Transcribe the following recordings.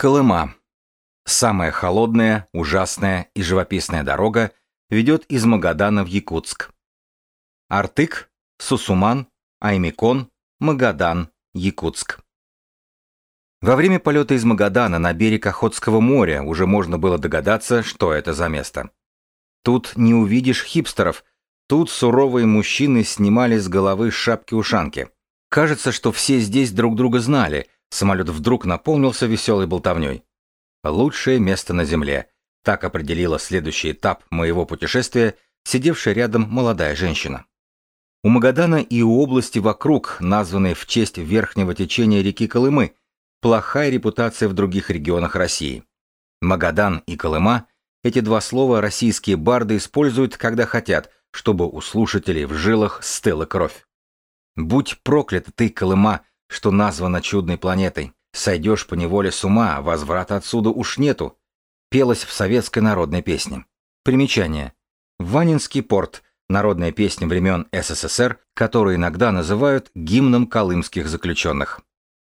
Колыма. Самая холодная, ужасная и живописная дорога ведет из Магадана в Якутск. Артык, Сусуман, Аймикон, Магадан, Якутск. Во время полета из Магадана на берег Охотского моря уже можно было догадаться, что это за место. Тут не увидишь хипстеров, тут суровые мужчины снимали с головы шапки-ушанки. Кажется, что все здесь друг друга знали – Самолет вдруг наполнился веселой болтовней. Лучшее место на Земле. Так определила следующий этап моего путешествия сидевшая рядом молодая женщина. У Магадана и у области вокруг, названной в честь верхнего течения реки Колымы, плохая репутация в других регионах России. Магадан и Колыма – эти два слова российские барды используют, когда хотят, чтобы у слушателей в жилах стыла кровь. Будь проклята ты, Колыма, что названо чудной планетой. Сойдешь по неволе с ума, возврата отсюда уж нету. Пелось в советской народной песне. Примечание. Ванинский порт – народная песня времен СССР, которую иногда называют гимном колымских заключенных.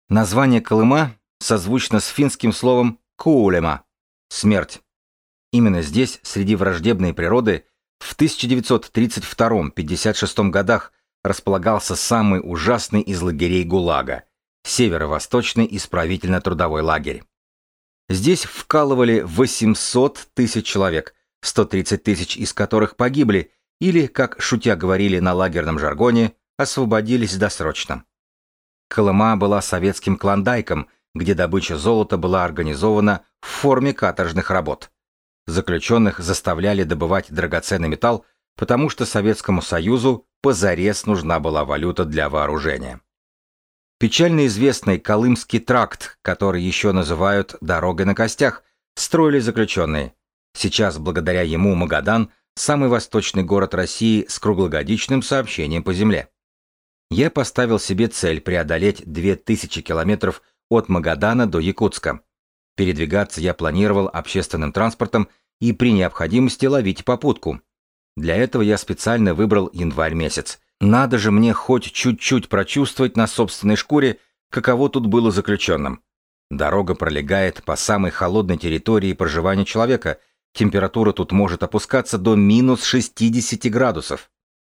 Название Колыма созвучно с финским словом «куулема» – смерть. Именно здесь, среди враждебной природы, в 1932-56 годах располагался самый ужасный из лагерей ГУЛАГа – Северо-Восточный исправительно-трудовой лагерь. Здесь вкалывали 800 тысяч человек, 130 тысяч из которых погибли или, как шутя говорили на лагерном жаргоне, освободились досрочно. Колыма была советским клондайком, где добыча золота была организована в форме каторжных работ. Заключенных заставляли добывать драгоценный металл, потому что Советскому Союзу позарез нужна была валюта для вооружения. Печально известный Колымский тракт, который еще называют «дорогой на костях», строили заключенные. Сейчас, благодаря ему, Магадан – самый восточный город России с круглогодичным сообщением по земле. Я поставил себе цель преодолеть 2000 километров от Магадана до Якутска. Передвигаться я планировал общественным транспортом и при необходимости ловить попутку. Для этого я специально выбрал январь месяц. Надо же мне хоть чуть-чуть прочувствовать на собственной шкуре, каково тут было заключенным. Дорога пролегает по самой холодной территории проживания человека. Температура тут может опускаться до минус 60 градусов.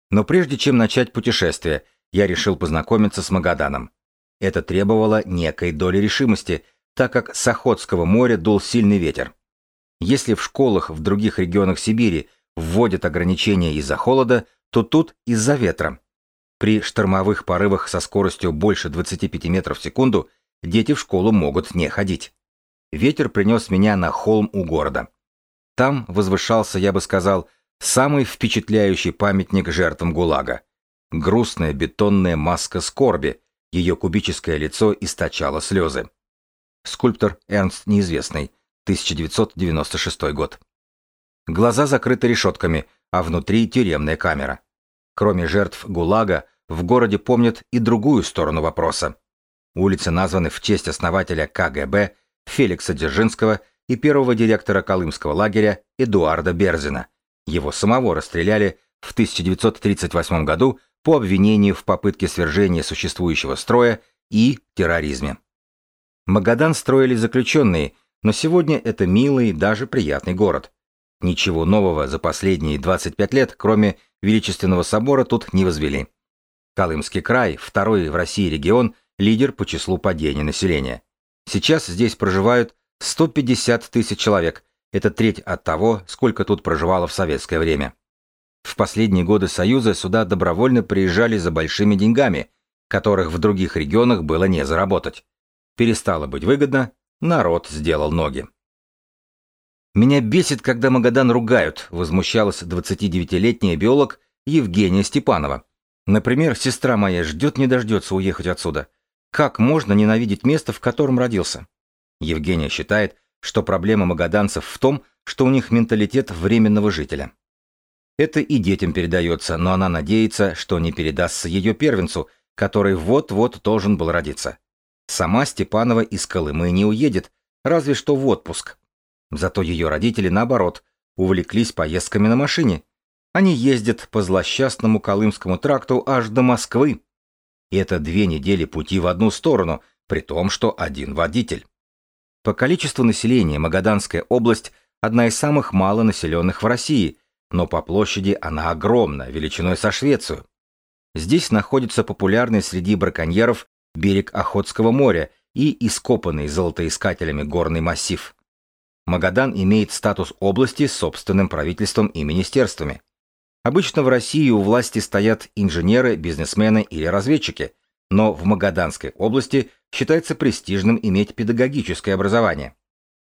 Но прежде чем начать путешествие, я решил познакомиться с Магаданом. Это требовало некой доли решимости, так как с Охотского моря дул сильный ветер. Если в школах в других регионах Сибири вводят ограничения из-за холода, то тут из-за ветра. При штормовых порывах со скоростью больше 25 метров в секунду дети в школу могут не ходить. Ветер принес меня на холм у города. Там возвышался, я бы сказал, самый впечатляющий памятник жертвам ГУЛАГа. Грустная бетонная маска скорби, ее кубическое лицо источало слезы. Скульптор Эрнст Неизвестный, 1996 год. Глаза закрыты решетками, а внутри тюремная камера. Кроме жертв ГУЛАГа, в городе помнят и другую сторону вопроса. Улицы названы в честь основателя КГБ Феликса Дзержинского и первого директора Колымского лагеря Эдуарда Берзина. Его самого расстреляли в 1938 году по обвинению в попытке свержения существующего строя и терроризме. Магадан строили заключенные, но сегодня это милый, даже приятный город. Ничего нового за последние 25 лет, кроме Величественного собора, тут не возвели. Колымский край, второй в России регион, лидер по числу падения населения. Сейчас здесь проживают 150 тысяч человек, это треть от того, сколько тут проживало в советское время. В последние годы Союза сюда добровольно приезжали за большими деньгами, которых в других регионах было не заработать. Перестало быть выгодно, народ сделал ноги. «Меня бесит, когда Магадан ругают», — возмущалась 29-летняя биолог Евгения Степанова. «Например, сестра моя ждет не дождется уехать отсюда. Как можно ненавидеть место, в котором родился?» Евгения считает, что проблема магаданцев в том, что у них менталитет временного жителя. Это и детям передается, но она надеется, что не передастся ее первенцу, который вот-вот должен был родиться. Сама Степанова из Колымы не уедет, разве что в отпуск, Зато ее родители, наоборот, увлеклись поездками на машине. Они ездят по злосчастному Колымскому тракту аж до Москвы. И это две недели пути в одну сторону, при том, что один водитель. По количеству населения Магаданская область одна из самых малонаселенных в России, но по площади она огромна, величиной со Швецию. Здесь находится популярный среди браконьеров берег Охотского моря и ископанный золотоискателями горный массив. Магадан имеет статус области с собственным правительством и министерствами. Обычно в России у власти стоят инженеры, бизнесмены или разведчики, но в Магаданской области считается престижным иметь педагогическое образование.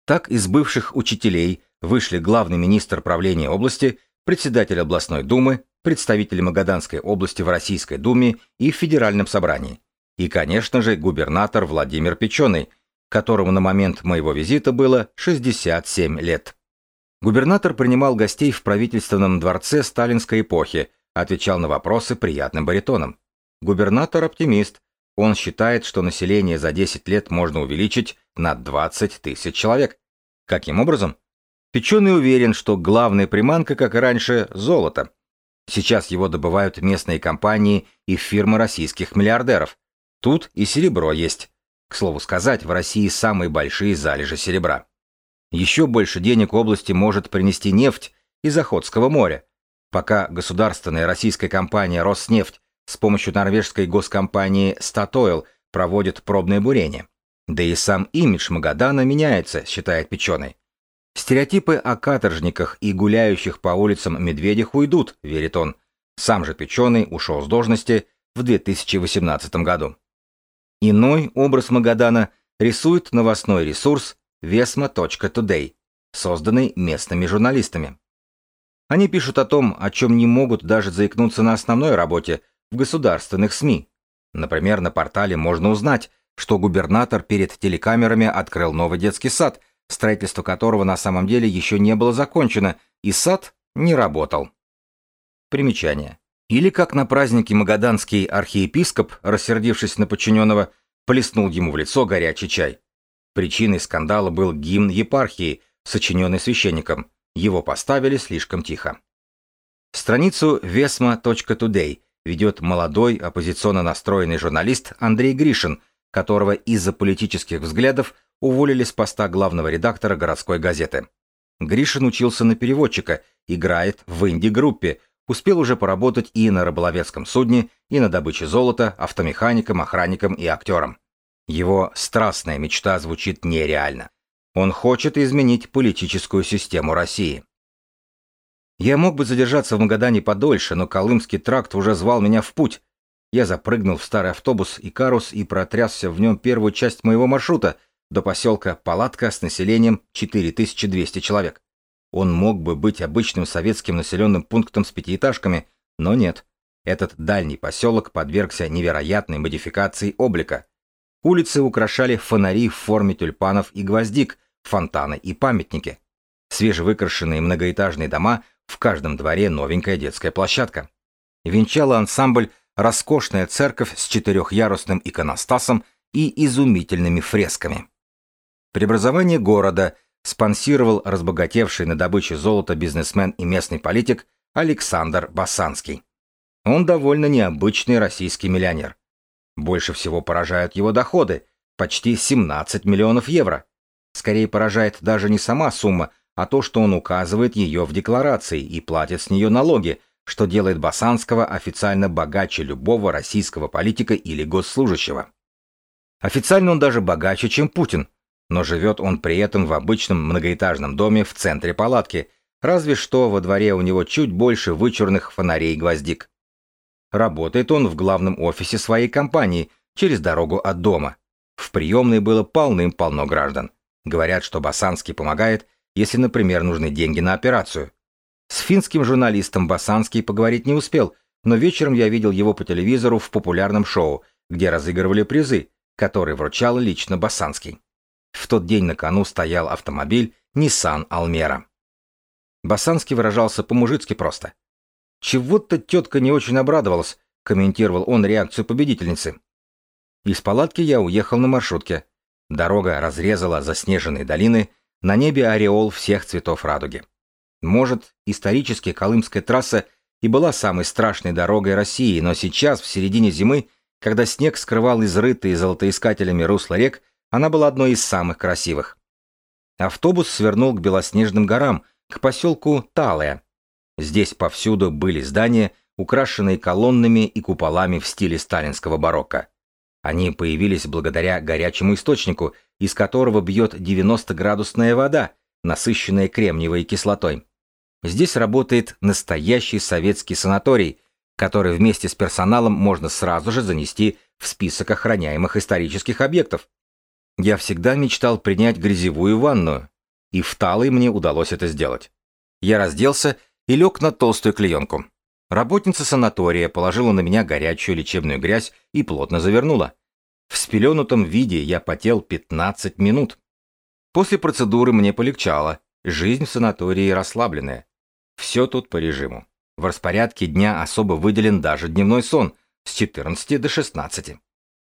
Так из бывших учителей вышли главный министр правления области, председатель областной думы, представитель Магаданской области в Российской думе и в Федеральном собрании. И, конечно же, губернатор Владимир Печеный, которому на момент моего визита было 67 лет. Губернатор принимал гостей в правительственном дворце сталинской эпохи, отвечал на вопросы приятным баритоном. Губернатор оптимист. Он считает, что население за 10 лет можно увеличить на 20 тысяч человек. Каким образом? Печеный уверен, что главная приманка, как и раньше, золото. Сейчас его добывают местные компании и фирмы российских миллиардеров. Тут и серебро есть. К слову сказать, в России самые большие залежи серебра. Еще больше денег области может принести нефть из Охотского моря. Пока государственная российская компания «Роснефть» с помощью норвежской госкомпании «Статойл» проводит пробное бурение. Да и сам имидж Магадана меняется, считает Печеный. Стереотипы о каторжниках и гуляющих по улицам медведях уйдут, верит он. Сам же Печеный ушел с должности в 2018 году. Иной образ Магадана рисует новостной ресурс vesma.today, созданный местными журналистами. Они пишут о том, о чем не могут даже заикнуться на основной работе в государственных СМИ. Например, на портале можно узнать, что губернатор перед телекамерами открыл новый детский сад, строительство которого на самом деле еще не было закончено, и сад не работал. Примечание. Или как на празднике магаданский архиепископ, рассердившись на подчиненного, плеснул ему в лицо горячий чай. Причиной скандала был гимн епархии, сочиненный священником. Его поставили слишком тихо. Страницу vesma.today ведет молодой оппозиционно настроенный журналист Андрей Гришин, которого из-за политических взглядов уволили с поста главного редактора городской газеты. Гришин учился на переводчика, играет в инди-группе, Успел уже поработать и на рыболовецком судне, и на добыче золота, автомехаником, охранником и актером. Его страстная мечта звучит нереально. Он хочет изменить политическую систему России. Я мог бы задержаться в Магадане подольше, но Колымский тракт уже звал меня в путь. Я запрыгнул в старый автобус и карус и протрясся в нем первую часть моего маршрута до поселка Палатка с населением 4200 человек. Он мог бы быть обычным советским населенным пунктом с пятиэтажками, но нет. Этот дальний поселок подвергся невероятной модификации облика. Улицы украшали фонари в форме тюльпанов и гвоздик, фонтаны и памятники. Свежевыкрашенные многоэтажные дома, в каждом дворе новенькая детская площадка. Венчала ансамбль роскошная церковь с четырехъярусным иконостасом и изумительными фресками. Преобразование города – спонсировал разбогатевший на добыче золота бизнесмен и местный политик Александр Басанский. Он довольно необычный российский миллионер. Больше всего поражают его доходы – почти 17 миллионов евро. Скорее поражает даже не сама сумма, а то, что он указывает ее в декларации и платит с нее налоги, что делает Басанского официально богаче любого российского политика или госслужащего. Официально он даже богаче, чем Путин – но живет он при этом в обычном многоэтажном доме в центре палатки, разве что во дворе у него чуть больше вычурных фонарей гвоздик. Работает он в главном офисе своей компании, через дорогу от дома. В приемной было полным-полно граждан. Говорят, что Басанский помогает, если, например, нужны деньги на операцию. С финским журналистом Басанский поговорить не успел, но вечером я видел его по телевизору в популярном шоу, где разыгрывали призы, которые вручал лично Басанский. В тот день на кону стоял автомобиль Nissan Almera. Басанский выражался по-мужицки просто. «Чего-то тетка не очень обрадовалась», — комментировал он реакцию победительницы. Из палатки я уехал на маршрутке. Дорога разрезала заснеженные долины, на небе ореол всех цветов радуги. Может, исторически Колымская трасса и была самой страшной дорогой России, но сейчас, в середине зимы, когда снег скрывал изрытые золотоискателями русла рек, она была одной из самых красивых. Автобус свернул к белоснежным горам, к поселку Талая. Здесь повсюду были здания, украшенные колоннами и куполами в стиле сталинского барокко. Они появились благодаря горячему источнику, из которого бьет 90-градусная вода, насыщенная кремниевой кислотой. Здесь работает настоящий советский санаторий, который вместе с персоналом можно сразу же занести в список охраняемых исторических объектов. Я всегда мечтал принять грязевую ванную, и в Талой мне удалось это сделать. Я разделся и лег на толстую клеенку. Работница санатория положила на меня горячую лечебную грязь и плотно завернула. В спеленутом виде я потел 15 минут. После процедуры мне полегчало, жизнь в санатории расслабленная. Все тут по режиму. В распорядке дня особо выделен даже дневной сон с 14 до 16.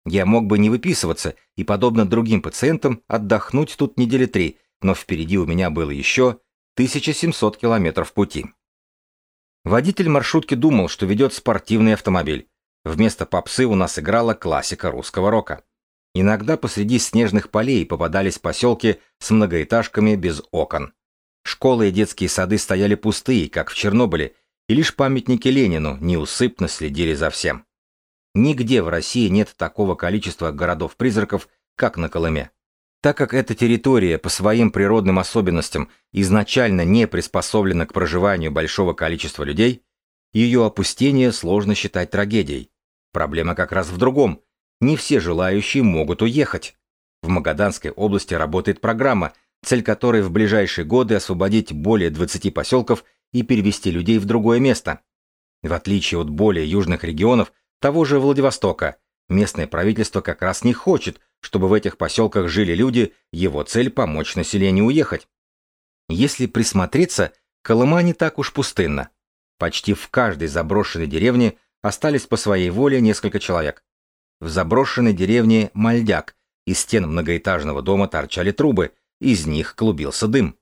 Я мог бы не выписываться и, подобно другим пациентам, отдохнуть тут недели три, но впереди у меня было еще 1700 километров пути. Водитель маршрутки думал, что ведет спортивный автомобиль. Вместо попсы у нас играла классика русского рока. Иногда посреди снежных полей попадались поселки с многоэтажками без окон. Школы и детские сады стояли пустые, как в Чернобыле, и лишь памятники Ленину неусыпно следили за всем. Нигде в России нет такого количества городов-призраков, как на Колыме. Так как эта территория по своим природным особенностям изначально не приспособлена к проживанию большого количества людей, ее опустение сложно считать трагедией. Проблема как раз в другом. Не все желающие могут уехать. В Магаданской области работает программа, цель которой в ближайшие годы освободить более 20 поселков и перевести людей в другое место. В отличие от более южных регионов, того же Владивостока, местное правительство как раз не хочет, чтобы в этих поселках жили люди, его цель – помочь населению уехать. Если присмотреться, Колыма не так уж пустынна. Почти в каждой заброшенной деревне остались по своей воле несколько человек. В заброшенной деревне Мальдяк из стен многоэтажного дома торчали трубы, из них клубился дым.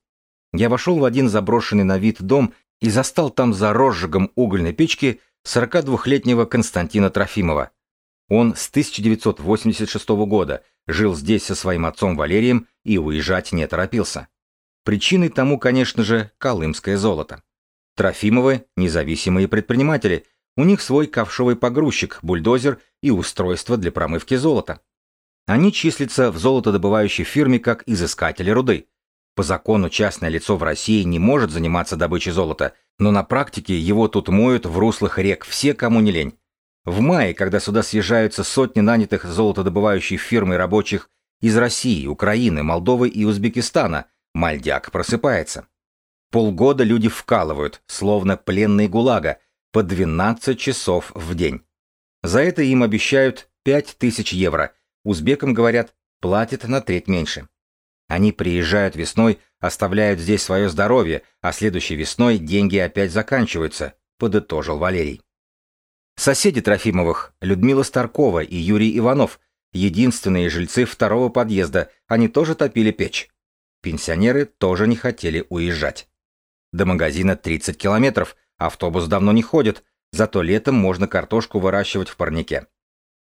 Я вошел в один заброшенный на вид дом и застал там за розжигом угольной печки 42-летнего Константина Трофимова. Он с 1986 года жил здесь со своим отцом Валерием и уезжать не торопился. Причиной тому, конечно же, колымское золото. Трофимовы – независимые предприниматели, у них свой ковшовый погрузчик, бульдозер и устройство для промывки золота. Они числятся в золотодобывающей фирме как изыскатели руды. По закону частное лицо в России не может заниматься добычей золота, но на практике его тут моют в руслах рек все, кому не лень. В мае, когда сюда съезжаются сотни нанятых золотодобывающей фирмой рабочих из России, Украины, Молдовы и Узбекистана, мальдяк просыпается. Полгода люди вкалывают, словно пленные ГУЛАГа, по 12 часов в день. За это им обещают 5000 евро. Узбекам говорят, платят на треть меньше. Они приезжают весной, оставляют здесь свое здоровье, а следующей весной деньги опять заканчиваются, подытожил Валерий. Соседи Трофимовых, Людмила Старкова и Юрий Иванов, единственные жильцы второго подъезда, они тоже топили печь. Пенсионеры тоже не хотели уезжать. До магазина 30 километров, автобус давно не ходит, зато летом можно картошку выращивать в парнике.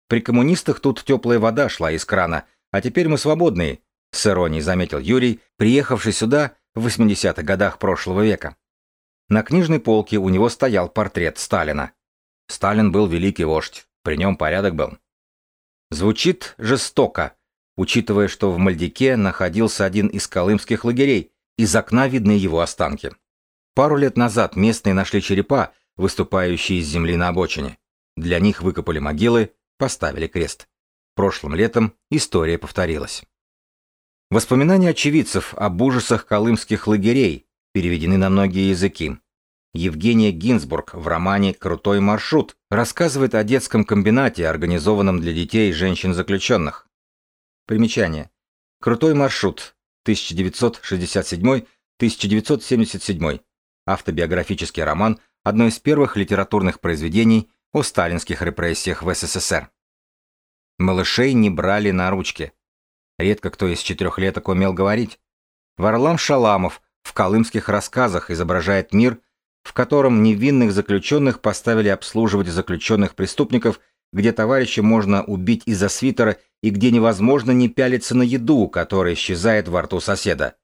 При коммунистах тут теплая вода шла из крана, а теперь мы свободные, с иронией заметил Юрий, приехавший сюда в 80-х годах прошлого века. На книжной полке у него стоял портрет Сталина. Сталин был великий вождь, при нем порядок был. Звучит жестоко, учитывая, что в Мальдике находился один из колымских лагерей, из окна видны его останки. Пару лет назад местные нашли черепа, выступающие из земли на обочине. Для них выкопали могилы, поставили крест. Прошлым летом история повторилась. Воспоминания очевидцев об ужасах колымских лагерей переведены на многие языки. Евгения Гинзбург в романе «Крутой маршрут» рассказывает о детском комбинате, организованном для детей и женщин-заключенных. Примечание. «Крутой маршрут» 1967-1977. Автобиографический роман, одно из первых литературных произведений о сталинских репрессиях в СССР. Малышей не брали на ручки. Редко кто из четырехлеток умел говорить. Варлам Шаламов в колымских рассказах изображает мир, в котором невинных заключенных поставили обслуживать заключенных преступников, где товарища можно убить из-за свитера и где невозможно не пялиться на еду, которая исчезает во рту соседа.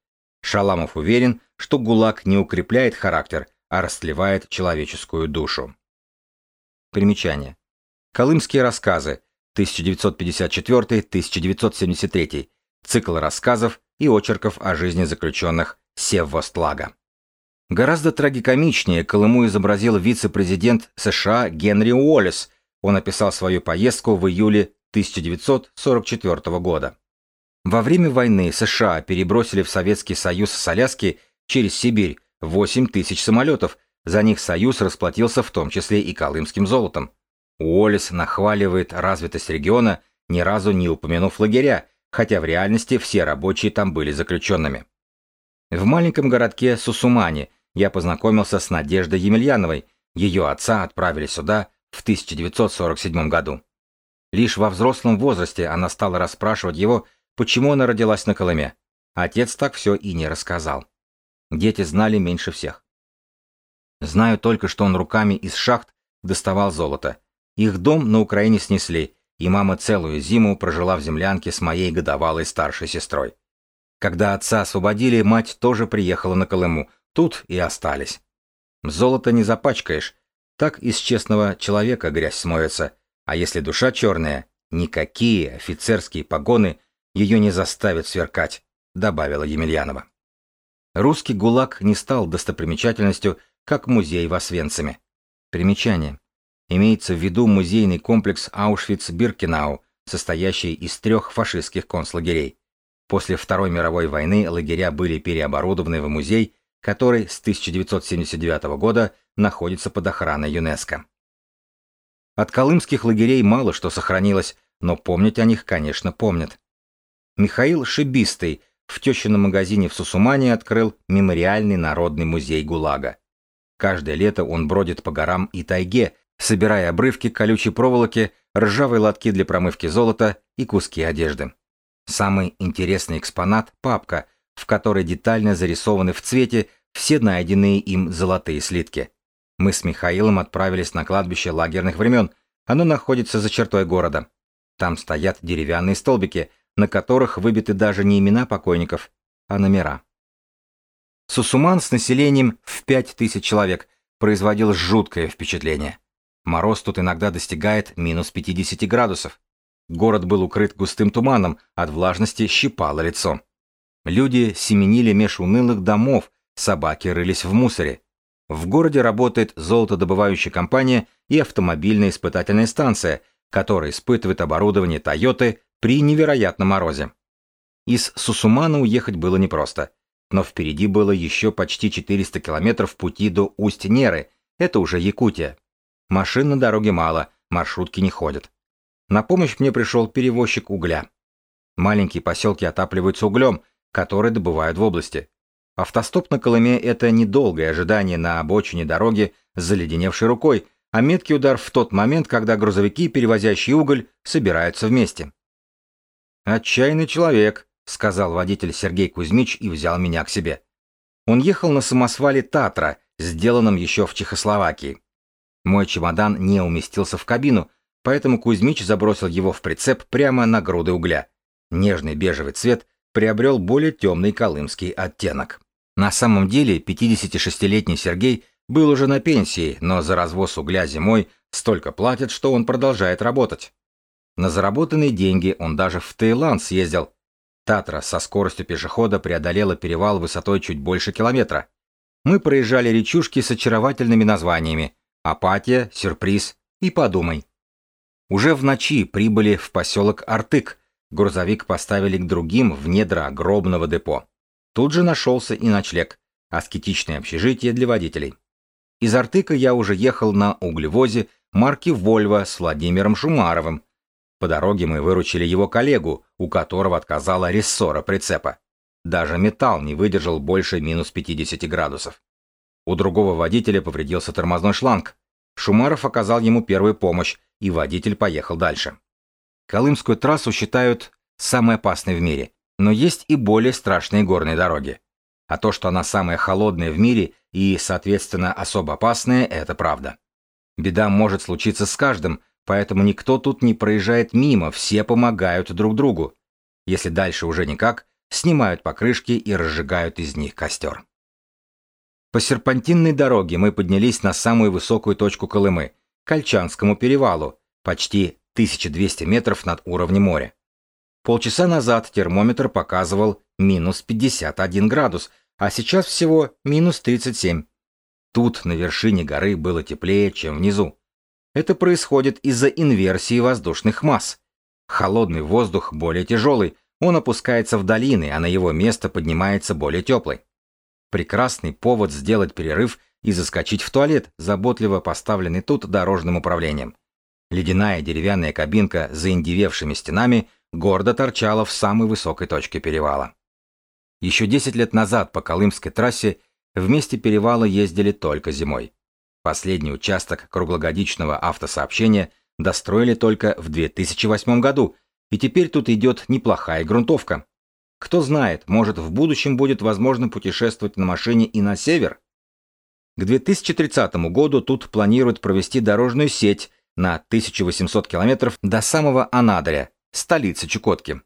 Шаламов уверен, что ГУЛАГ не укрепляет характер, а растлевает человеческую душу. Примечание. Колымские рассказы 1954-1973. Цикл рассказов и очерков о жизни заключенных Севвостлага. Гораздо трагикомичнее Колыму изобразил вице-президент США Генри Уоллес. Он описал свою поездку в июле 1944 года. Во время войны США перебросили в Советский Союз с Аляски через Сибирь 8 тысяч самолетов, за них Союз расплатился в том числе и колымским золотом. Уоллес нахваливает развитость региона, ни разу не упомянув лагеря, хотя в реальности все рабочие там были заключенными. В маленьком городке Сусумани я познакомился с Надеждой Емельяновой, ее отца отправили сюда в 1947 году. Лишь во взрослом возрасте она стала расспрашивать его, почему она родилась на Колыме. Отец так все и не рассказал. Дети знали меньше всех. Знаю только, что он руками из шахт доставал золото. Их дом на Украине снесли, и мама целую зиму прожила в землянке с моей годовалой старшей сестрой. Когда отца освободили, мать тоже приехала на Колыму, тут и остались. Золото не запачкаешь, так из честного человека грязь смоется, а если душа черная, никакие офицерские погоны ее не заставят сверкать, добавила Емельянова. Русский ГУЛАГ не стал достопримечательностью, как музей в Освенциме. Примечание. Имеется в виду музейный комплекс Аушвиц-Биркенау, состоящий из трех фашистских концлагерей. После Второй мировой войны лагеря были переоборудованы в музей, который с 1979 года находится под охраной ЮНЕСКО. От колымских лагерей мало что сохранилось, но помнить о них, конечно, помнят. Михаил Шибистый в тещином магазине в Сусумане открыл мемориальный народный музей ГУЛАГа. Каждое лето он бродит по горам и тайге, собирая обрывки колючей проволоки, ржавые лотки для промывки золота и куски одежды. Самый интересный экспонат – папка, в которой детально зарисованы в цвете все найденные им золотые слитки. Мы с Михаилом отправились на кладбище лагерных времен. Оно находится за чертой города. Там стоят деревянные столбики – на которых выбиты даже не имена покойников, а номера. Сусуман с населением в 5000 человек производил жуткое впечатление. Мороз тут иногда достигает минус 50 градусов. Город был укрыт густым туманом, от влажности щипало лицо. Люди семенили меж унылых домов, собаки рылись в мусоре. В городе работает золотодобывающая компания и автомобильная испытательная станция, которая испытывает оборудование Toyota при невероятном морозе. Из Сусумана уехать было непросто, но впереди было еще почти 400 километров пути до Усть-Неры, это уже Якутия. Машин на дороге мало, маршрутки не ходят. На помощь мне пришел перевозчик угля. Маленькие поселки отапливаются углем, который добывают в области. Автостоп на Колыме – это недолгое ожидание на обочине дороги с заледеневшей рукой, а меткий удар в тот момент, когда грузовики, перевозящие уголь, собираются вместе. «Отчаянный человек», — сказал водитель Сергей Кузьмич и взял меня к себе. Он ехал на самосвале «Татра», сделанном еще в Чехословакии. Мой чемодан не уместился в кабину, поэтому Кузьмич забросил его в прицеп прямо на груды угля. Нежный бежевый цвет приобрел более темный колымский оттенок. На самом деле 56-летний Сергей был уже на пенсии, но за развоз угля зимой столько платят, что он продолжает работать. На заработанные деньги он даже в Таиланд съездил. Татра со скоростью пешехода преодолела перевал высотой чуть больше километра. Мы проезжали речушки с очаровательными названиями «Апатия», «Сюрприз» и «Подумай». Уже в ночи прибыли в поселок Артык, грузовик поставили к другим в недра гробного депо. Тут же нашелся и ночлег, аскетичное общежитие для водителей. Из Артыка я уже ехал на углевозе марки «Вольво» с Владимиром Шумаровым, по дороге мы выручили его коллегу, у которого отказала рессора прицепа. Даже металл не выдержал больше минус 50 градусов. У другого водителя повредился тормозной шланг. Шумаров оказал ему первую помощь, и водитель поехал дальше. Колымскую трассу считают самой опасной в мире, но есть и более страшные горные дороги. А то, что она самая холодная в мире и, соответственно, особо опасная, это правда. Беда может случиться с каждым, Поэтому никто тут не проезжает мимо, все помогают друг другу. Если дальше уже никак, снимают покрышки и разжигают из них костер. По серпантинной дороге мы поднялись на самую высокую точку Колымы, Кольчанскому перевалу, почти 1200 метров над уровнем моря. Полчаса назад термометр показывал минус 51 градус, а сейчас всего минус 37. Тут на вершине горы было теплее, чем внизу. Это происходит из-за инверсии воздушных масс. Холодный воздух более тяжелый, он опускается в долины, а на его место поднимается более теплый. Прекрасный повод сделать перерыв и заскочить в туалет, заботливо поставленный тут дорожным управлением. Ледяная деревянная кабинка с заиндевевшими стенами гордо торчала в самой высокой точке перевала. Еще 10 лет назад по Колымской трассе вместе перевала ездили только зимой. Последний участок круглогодичного автосообщения достроили только в 2008 году, и теперь тут идет неплохая грунтовка. Кто знает, может в будущем будет возможно путешествовать на машине и на север? К 2030 году тут планируют провести дорожную сеть на 1800 километров до самого Анадыря, столицы Чукотки.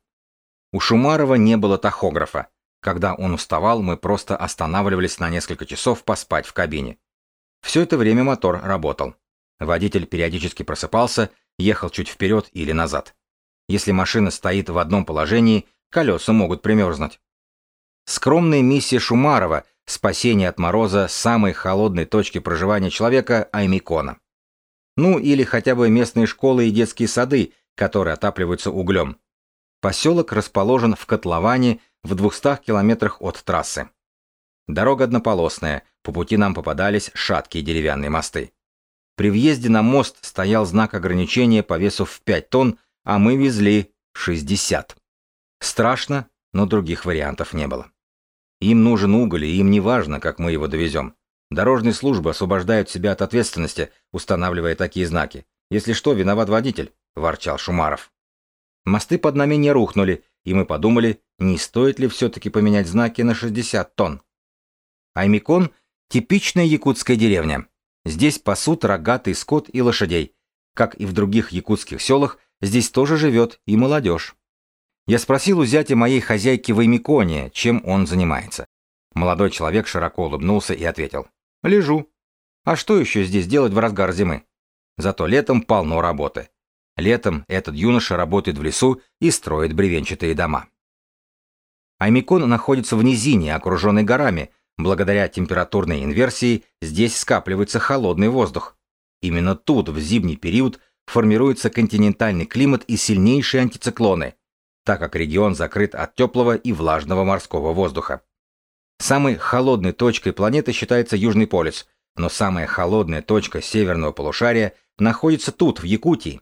У Шумарова не было тахографа. Когда он уставал, мы просто останавливались на несколько часов поспать в кабине. Все это время мотор работал. Водитель периодически просыпался, ехал чуть вперед или назад. Если машина стоит в одном положении, колеса могут примерзнуть. Скромная миссия Шумарова – спасение от мороза самой холодной точки проживания человека – Аймикона. Ну или хотя бы местные школы и детские сады, которые отапливаются углем. Поселок расположен в котловане в 200 километрах от трассы. Дорога однополосная, по пути нам попадались шаткие деревянные мосты. При въезде на мост стоял знак ограничения по весу в 5 тонн, а мы везли 60. Страшно, но других вариантов не было. Им нужен уголь, и им не важно, как мы его довезем. Дорожные службы освобождают себя от ответственности, устанавливая такие знаки. Если что, виноват водитель, ворчал Шумаров. Мосты под нами не рухнули, и мы подумали, не стоит ли все-таки поменять знаки на 60 тонн. Аймикон – типичная якутская деревня. Здесь пасут рогатый скот и лошадей. Как и в других якутских селах, здесь тоже живет и молодежь. Я спросил у зятя моей хозяйки в Аймиконе, чем он занимается. Молодой человек широко улыбнулся и ответил. «Лежу. А что еще здесь делать в разгар зимы? Зато летом полно работы. Летом этот юноша работает в лесу и строит бревенчатые дома». Аймикон находится в низине, окруженной горами. Благодаря температурной инверсии здесь скапливается холодный воздух. Именно тут, в зимний период, формируется континентальный климат и сильнейшие антициклоны – так как регион закрыт от теплого и влажного морского воздуха. Самой холодной точкой планеты считается Южный полюс, но самая холодная точка северного полушария находится тут, в Якутии.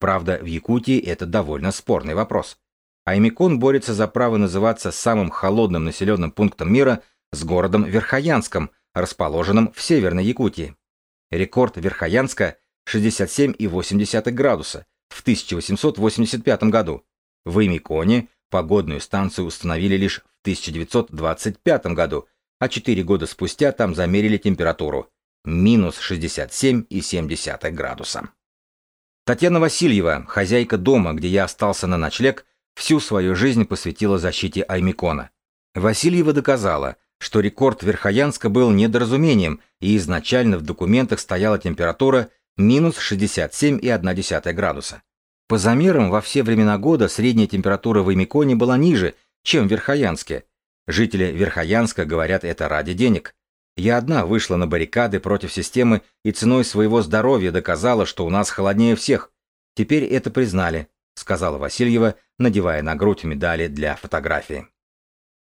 Правда, в Якутии это довольно спорный вопрос. Аймикон борется за право называться самым холодным населенным пунктом мира с городом Верхоянском, расположенным в Северной Якутии. Рекорд Верхоянска 67,8 градуса в 1885 году, в Имиконе погодную станцию установили лишь в 1925 году, а 4 года спустя там замерили температуру – минус 67,7 градуса. Татьяна Васильева, хозяйка дома, где я остался на ночлег, всю свою жизнь посвятила защите Аймикона. Васильева доказала, что рекорд Верхоянска был недоразумением, и изначально в документах стояла температура минус 67,1 градуса. По замерам, во все времена года средняя температура в Эмиконе была ниже, чем в Верхоянске. Жители Верхоянска говорят это ради денег. Я одна вышла на баррикады против системы и ценой своего здоровья доказала, что у нас холоднее всех. Теперь это признали, сказала Васильева, надевая на грудь медали для фотографии.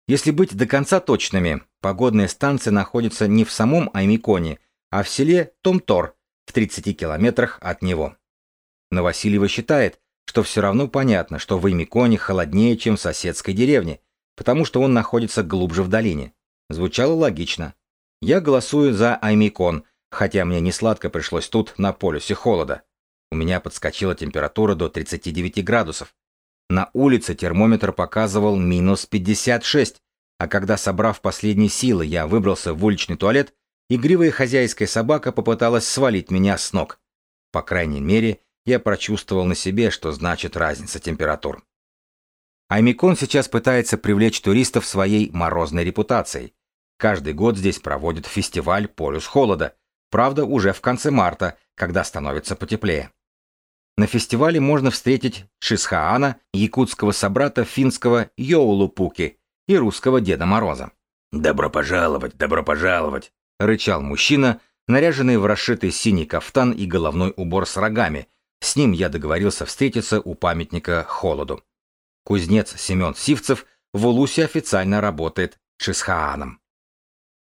Если быть до конца точными, погодная станция находится не в самом Аймиконе, а в селе Томтор, в 30 километрах от него. Но Васильева считает, что все равно понятно, что в Имиконе холоднее, чем в соседской деревне, потому что он находится глубже в долине. Звучало логично. Я голосую за Аймикон, хотя мне не сладко пришлось тут, на полюсе холода. У меня подскочила температура до 39 градусов. На улице термометр показывал минус 56, а когда, собрав последние силы, я выбрался в уличный туалет, игривая хозяйская собака попыталась свалить меня с ног. По крайней мере, я прочувствовал на себе, что значит разница температур. Аймикон сейчас пытается привлечь туристов своей морозной репутацией. Каждый год здесь проводят фестиваль «Полюс холода», правда, уже в конце марта, когда становится потеплее. На фестивале можно встретить Шисхаана, якутского собрата финского Йоулупуки и русского Деда Мороза. «Добро пожаловать, добро пожаловать!» — рычал мужчина, наряженный в расшитый синий кафтан и головной убор с рогами. С ним я договорился встретиться у памятника Холоду. Кузнец Семен Сивцев в Улусе официально работает Чисхааном.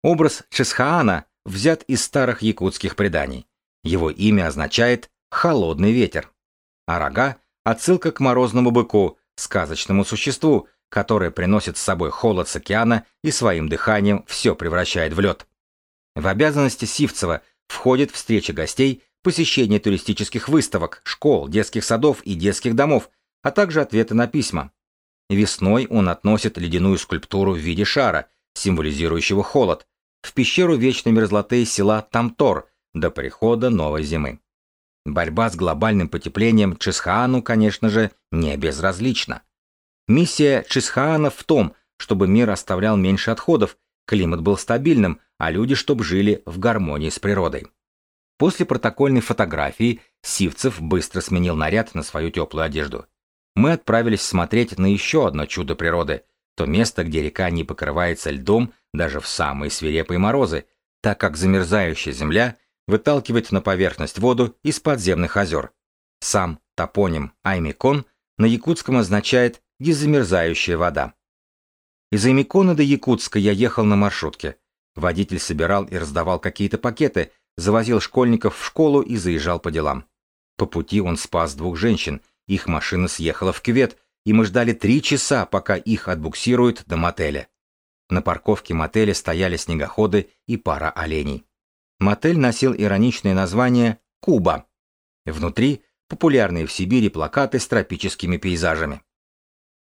Образ Чисхаана взят из старых якутских преданий. Его имя означает «холодный ветер». А рога — отсылка к морозному быку, сказочному существу, которое приносит с собой холод с океана и своим дыханием все превращает в лед. В обязанности Сивцева входит встреча гостей, посещение туристических выставок, школ, детских садов и детских домов, а также ответы на письма. Весной он относит ледяную скульптуру в виде шара, символизирующего холод, в пещеру вечной мерзлоты села Тамтор до прихода новой зимы. Борьба с глобальным потеплением Чисхаану, конечно же, не безразлична. Миссия Чисхаана в том, чтобы мир оставлял меньше отходов, климат был стабильным, а люди чтобы жили в гармонии с природой. После протокольной фотографии Сивцев быстро сменил наряд на свою теплую одежду. Мы отправились смотреть на еще одно чудо природы, то место, где река не покрывается льдом даже в самые свирепые морозы, так как замерзающая земля выталкивает на поверхность воду из подземных озер. Сам топоним Аймикон на якутском означает «дезамерзающая вода». Из Аймикона до Якутска я ехал на маршрутке. Водитель собирал и раздавал какие-то пакеты, завозил школьников в школу и заезжал по делам. По пути он спас двух женщин, их машина съехала в кювет, и мы ждали три часа, пока их отбуксируют до мотеля. На парковке мотеля стояли снегоходы и пара оленей. Мотель носил ироничное название «Куба». Внутри популярные в Сибири плакаты с тропическими пейзажами.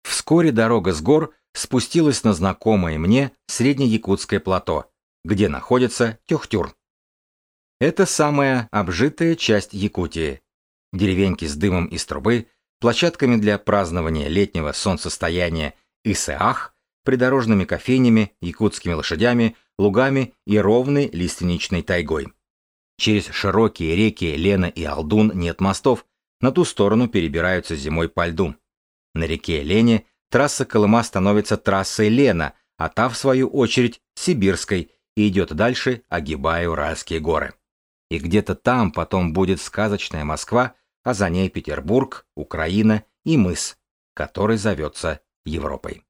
Вскоре дорога с гор спустилась на знакомое мне среднеякутское плато, где находится Тюхтюр. Это самая обжитая часть Якутии. Деревеньки с дымом из трубы, площадками для празднования летнего солнцестояния Исеах придорожными кофейнями, якутскими лошадями, лугами и ровной лиственничной тайгой. Через широкие реки Лена и Алдун нет мостов, на ту сторону перебираются зимой по льду. На реке Лене трасса Колыма становится трассой Лена, а та, в свою очередь, Сибирской, и идет дальше, огибая Уральские горы. И где-то там потом будет сказочная Москва, а за ней Петербург, Украина и мыс, который зовется Европой.